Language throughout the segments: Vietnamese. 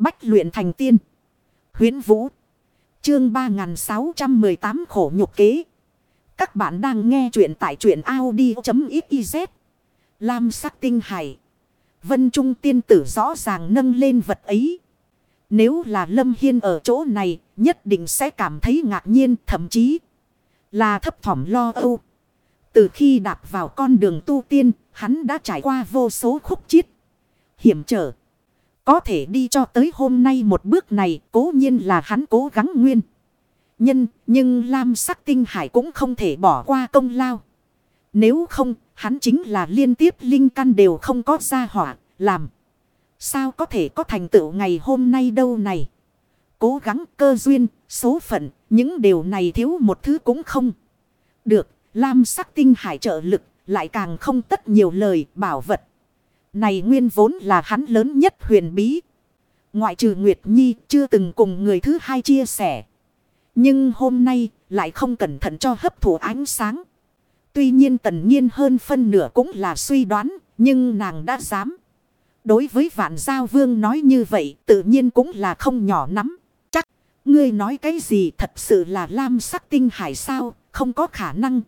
Bách luyện thành tiên. Huyến Vũ. Chương 3618 khổ nhục kế. Các bạn đang nghe truyện tại truyện Audi.xyz. Lam sắc tinh hải. Vân Trung tiên tử rõ ràng nâng lên vật ấy. Nếu là Lâm Hiên ở chỗ này, nhất định sẽ cảm thấy ngạc nhiên, thậm chí là thấp thỏm lo âu. Từ khi đạp vào con đường tu tiên, hắn đã trải qua vô số khúc chiết, hiểm trở. Có thể đi cho tới hôm nay một bước này cố nhiên là hắn cố gắng nguyên. Nhân, nhưng Lam sắc tinh hải cũng không thể bỏ qua công lao. Nếu không, hắn chính là liên tiếp linh căn đều không có ra hỏa, làm. Sao có thể có thành tựu ngày hôm nay đâu này? Cố gắng cơ duyên, số phận, những điều này thiếu một thứ cũng không. Được, Lam sắc tinh hải trợ lực, lại càng không tất nhiều lời bảo vật. Này nguyên vốn là hắn lớn nhất huyền bí. Ngoại trừ Nguyệt Nhi, chưa từng cùng người thứ hai chia sẻ. Nhưng hôm nay, lại không cẩn thận cho hấp thụ ánh sáng. Tuy nhiên tần nhiên hơn phân nửa cũng là suy đoán. Nhưng nàng đã dám. Đối với vạn giao vương nói như vậy, tự nhiên cũng là không nhỏ lắm. Chắc, ngươi nói cái gì thật sự là lam sắc tinh hải sao, không có khả năng.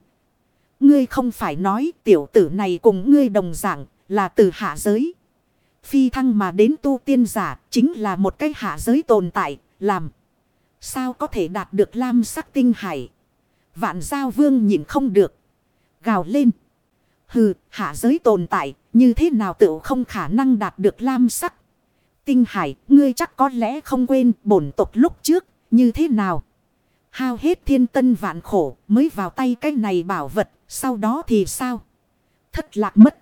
Ngươi không phải nói tiểu tử này cùng ngươi đồng dạng là từ hạ giới. Phi thăng mà đến tu tiên giả chính là một cái hạ giới tồn tại, làm. Sao có thể đạt được lam sắc tinh hải? Vạn giao vương nhìn không được. Gào lên. Hừ, hạ giới tồn tại, như thế nào tự không khả năng đạt được lam sắc. Tinh hải, ngươi chắc có lẽ không quên bổn tộc lúc trước, như thế nào? Hao hết thiên tân vạn khổ mới vào tay cái này bảo vật, sau đó thì sao? Thất lạc mất.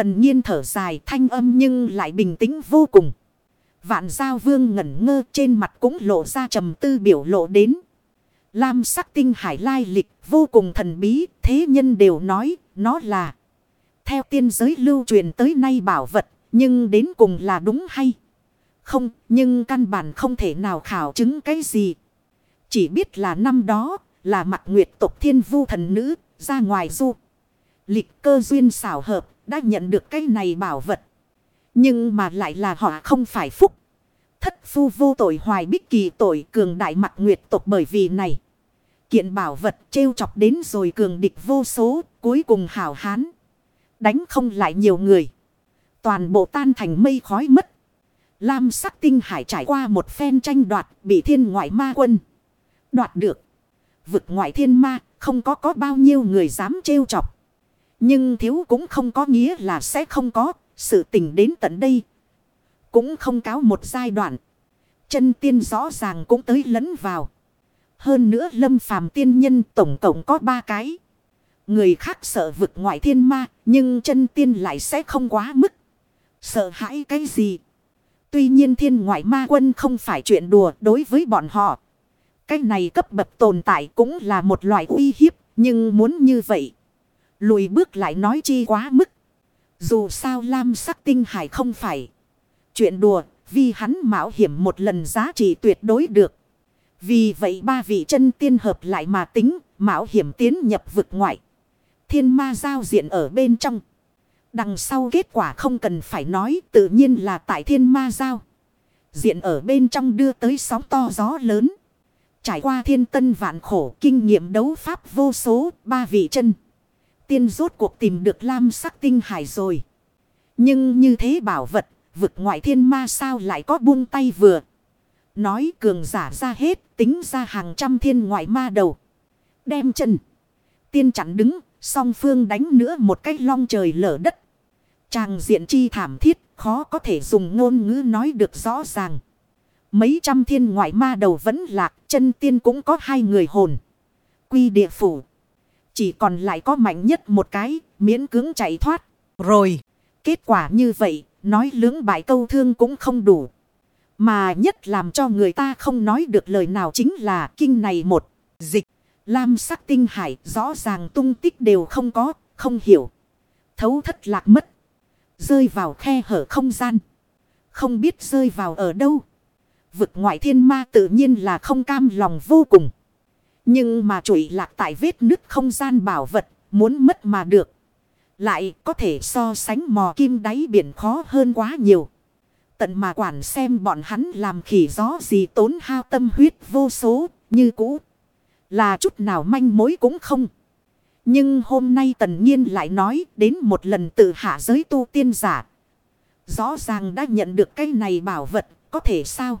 Tần nhiên thở dài thanh âm nhưng lại bình tĩnh vô cùng. Vạn giao vương ngẩn ngơ trên mặt cũng lộ ra trầm tư biểu lộ đến. Lam sắc tinh hải lai lịch vô cùng thần bí, thế nhân đều nói nó là. Theo tiên giới lưu truyền tới nay bảo vật, nhưng đến cùng là đúng hay? Không, nhưng căn bản không thể nào khảo chứng cái gì. Chỉ biết là năm đó, là mặt nguyệt tộc thiên vu thần nữ, ra ngoài du. Lịch cơ duyên xảo hợp, đã nhận được cái này bảo vật. Nhưng mà lại là họ không phải phúc. Thất phu vô tội hoài bích kỳ tội cường đại mặt nguyệt tộc bởi vì này. Kiện bảo vật trêu chọc đến rồi cường địch vô số, cuối cùng hảo hán. Đánh không lại nhiều người. Toàn bộ tan thành mây khói mất. Lam sắc tinh hải trải qua một phen tranh đoạt bị thiên ngoại ma quân. Đoạt được. Vực ngoại thiên ma không có có bao nhiêu người dám trêu chọc. Nhưng thiếu cũng không có nghĩa là sẽ không có. Sự tình đến tận đây. Cũng không cáo một giai đoạn. Chân tiên rõ ràng cũng tới lẫn vào. Hơn nữa lâm phàm tiên nhân tổng cộng có ba cái. Người khác sợ vực ngoại thiên ma. Nhưng chân tiên lại sẽ không quá mức. Sợ hãi cái gì. Tuy nhiên thiên ngoại ma quân không phải chuyện đùa đối với bọn họ. Cái này cấp bậc tồn tại cũng là một loại uy hiếp. Nhưng muốn như vậy. Lùi bước lại nói chi quá mức. Dù sao lam sắc tinh hải không phải. Chuyện đùa. Vì hắn mạo hiểm một lần giá trị tuyệt đối được. Vì vậy ba vị chân tiên hợp lại mà tính. Mạo hiểm tiến nhập vực ngoại. Thiên ma giao diện ở bên trong. Đằng sau kết quả không cần phải nói, tự nhiên là tại thiên ma giao. Diện ở bên trong đưa tới sóng to gió lớn. Trải qua thiên tân vạn khổ kinh nghiệm đấu pháp vô số, ba vị chân. Tiên rốt cuộc tìm được lam sắc tinh hải rồi. Nhưng như thế bảo vật, vực ngoại thiên ma sao lại có buông tay vừa. Nói cường giả ra hết, tính ra hàng trăm thiên ngoại ma đầu. Đem chân. Tiên chặn đứng, song phương đánh nữa một cách long trời lở đất. Tràng diện chi thảm thiết, khó có thể dùng ngôn ngữ nói được rõ ràng. Mấy trăm thiên ngoại ma đầu vẫn lạc, chân tiên cũng có hai người hồn. Quy địa phủ. Chỉ còn lại có mạnh nhất một cái, miễn cưỡng chạy thoát. Rồi, kết quả như vậy, nói lưỡng bại câu thương cũng không đủ. Mà nhất làm cho người ta không nói được lời nào chính là kinh này một, dịch. Lam sắc tinh hải rõ ràng tung tích đều không có, không hiểu. Thấu thất lạc mất. Rơi vào khe hở không gian. Không biết rơi vào ở đâu. Vực ngoại thiên ma tự nhiên là không cam lòng vô cùng. Nhưng mà trụi lạc tại vết nứt không gian bảo vật, muốn mất mà được. Lại có thể so sánh mò kim đáy biển khó hơn quá nhiều. tận mà quản xem bọn hắn làm khỉ gió gì tốn hao tâm huyết vô số như cũ. Là chút nào manh mối cũng không. Nhưng hôm nay tần nhiên lại nói đến một lần tự hạ giới tu tiên giả. Rõ ràng đã nhận được cái này bảo vật có thể sao?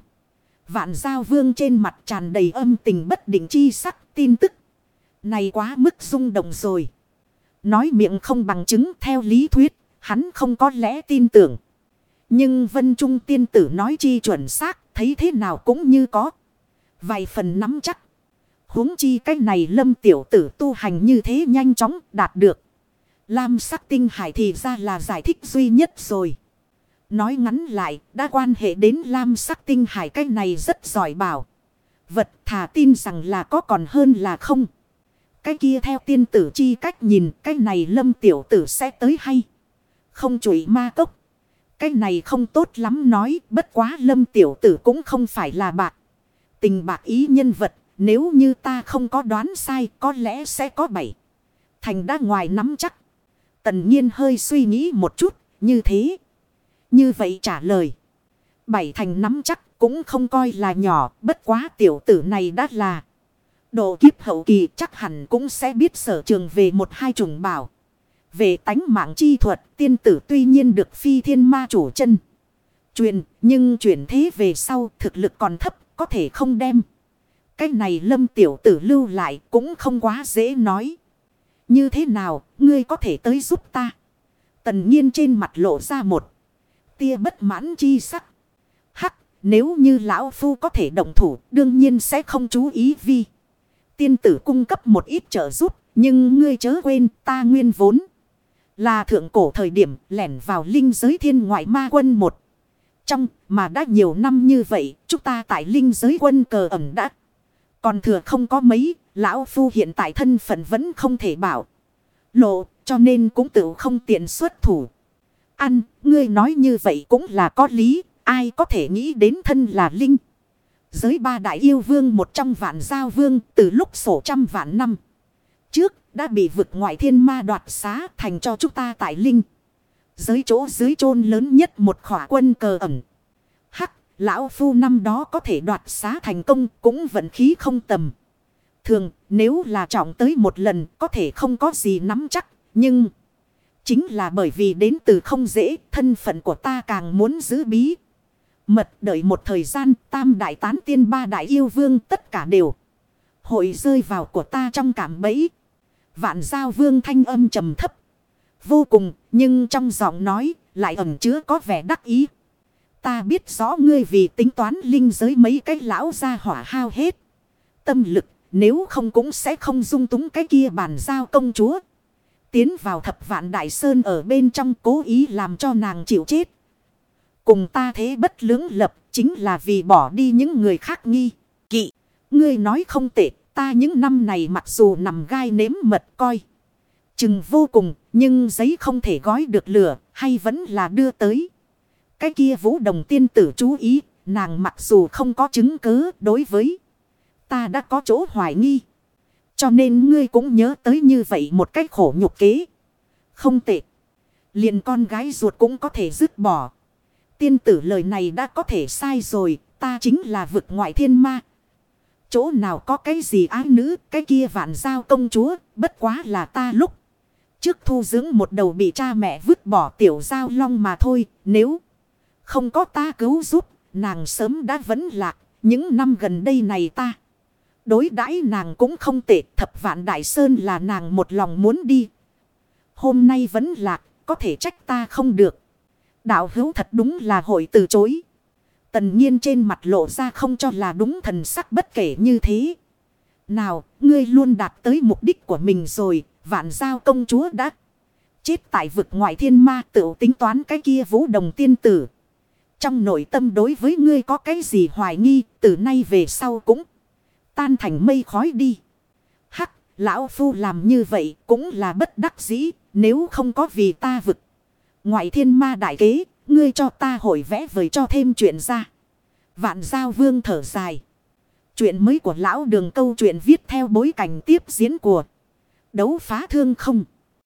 Vạn giao vương trên mặt tràn đầy âm tình bất định chi sắc tin tức. Này quá mức rung động rồi. Nói miệng không bằng chứng theo lý thuyết, hắn không có lẽ tin tưởng. Nhưng vân trung tiên tử nói chi chuẩn xác, thấy thế nào cũng như có. Vài phần nắm chắc. huống chi cái này lâm tiểu tử tu hành như thế nhanh chóng đạt được. Lam sắc tinh hải thì ra là giải thích duy nhất rồi. Nói ngắn lại, đã quan hệ đến lam sắc tinh hải cái này rất giỏi bảo. Vật thà tin rằng là có còn hơn là không. Cái kia theo tiên tử chi cách nhìn cái này lâm tiểu tử sẽ tới hay. Không chửi ma cốc. Cái này không tốt lắm nói bất quá lâm tiểu tử cũng không phải là bạc. Tình bạc ý nhân vật nếu như ta không có đoán sai có lẽ sẽ có bảy. Thành đã ngoài nắm chắc. Tần nhiên hơi suy nghĩ một chút như thế. Như vậy trả lời. Bảy thành nắm chắc cũng không coi là nhỏ, bất quá tiểu tử này đã là. Độ kiếp hậu kỳ chắc hẳn cũng sẽ biết sở trường về một hai trùng bảo. Về tánh mạng chi thuật, tiên tử tuy nhiên được phi thiên ma chủ chân. Truyền, nhưng chuyển thế về sau thực lực còn thấp, có thể không đem. Cái này lâm tiểu tử lưu lại cũng không quá dễ nói. Như thế nào, ngươi có thể tới giúp ta. Tần nhiên trên mặt lộ ra một tia bất mãn chi sắc. Hắc, nếu như lão phu có thể động thủ, đương nhiên sẽ không chú ý vi tiên tử cung cấp một ít trợ giúp. Nhưng ngươi chớ quên, ta nguyên vốn. Là thượng cổ thời điểm lẻn vào linh giới thiên ngoại ma quân một. Trong, mà đã nhiều năm như vậy, chúng ta tại linh giới quân cờ ẩm đã. Còn thừa không có mấy. Lão phu hiện tại thân phận vẫn không thể bảo. Lộ, cho nên cũng tự không tiện xuất thủ. Ăn ngươi nói như vậy cũng là có lý. Ai có thể nghĩ đến thân là linh. Giới ba đại yêu vương một trong vạn giao vương từ lúc sổ trăm vạn năm. Trước đã bị vực ngoại thiên ma đoạt xá thành cho chúng ta tại linh. Giới chỗ dưới chôn lớn nhất một khỏa quân cờ ẩn. Hắc, lão phu năm đó có thể đoạt xá thành công cũng vận khí không tầm. Thường nếu là trọng tới một lần có thể không có gì nắm chắc. Nhưng chính là bởi vì đến từ không dễ, thân phận của ta càng muốn giữ bí. Mật đợi một thời gian, tam đại tán tiên, ba đại yêu vương, tất cả đều. Hội rơi vào của ta trong cảm bẫy. Vạn giao vương thanh âm trầm thấp. Vô cùng, nhưng trong giọng nói lại ẩn chứa có vẻ đắc ý. Ta biết rõ ngươi vì tính toán linh giới mấy cái lão ra hỏa hao hết. Tâm lực, nếu không cũng sẽ không dung túng cái kia bàn giao công chúa. Tiến vào thập vạn đại sơn ở bên trong cố ý làm cho nàng chịu chết. Cùng ta thế bất lưỡng lập chính là vì bỏ đi những người khác nghi. Kỵ, ngươi nói không tệ, ta những năm này mặc dù nằm gai nếm mật coi. Chừng vô cùng, nhưng giấy không thể gói được lửa, hay vẫn là đưa tới. Cái kia vũ đồng tiên tử chú ý, nàng mặc dù không có chứng cứ đối với ta đã có chỗ hoài nghi. Cho nên ngươi cũng nhớ tới như vậy một cách khổ nhục kế. Không tệ. liền con gái ruột cũng có thể dứt bỏ. Tiên tử lời này đã có thể sai rồi, ta chính là vực ngoại thiên ma. Chỗ nào có cái gì ái nữ, cái kia vạn giao công chúa, bất quá là ta lúc. Trước thu dưỡng một đầu bị cha mẹ vứt bỏ tiểu giao long mà thôi, nếu không có ta cứu giúp, nàng sớm đã vẫn lạc, những năm gần đây này ta. Đối đãi nàng cũng không tệ, thập vạn đại sơn là nàng một lòng muốn đi. Hôm nay vẫn lạc, có thể trách ta không được. Đạo hữu thật đúng là hội từ chối. Tần nhiên trên mặt lộ ra không cho là đúng thần sắc bất kể như thế. Nào, ngươi luôn đạt tới mục đích của mình rồi, vạn giao công chúa đã chết tại vực ngoại thiên ma tự tính toán cái kia vũ đồng tiên tử. Trong nội tâm đối với ngươi có cái gì hoài nghi, từ nay về sau cũng tan thành mây khói đi. Hắc, lão phu làm như vậy cũng là bất đắc dĩ, nếu không có vì ta vực. Ngoại thiên ma đại kế, ngươi cho ta hồi vẽ vời cho thêm chuyện ra. Vạn giao vương thở dài. Chuyện mới của lão đường câu chuyện viết theo bối cảnh tiếp diễn của đấu phá thương không.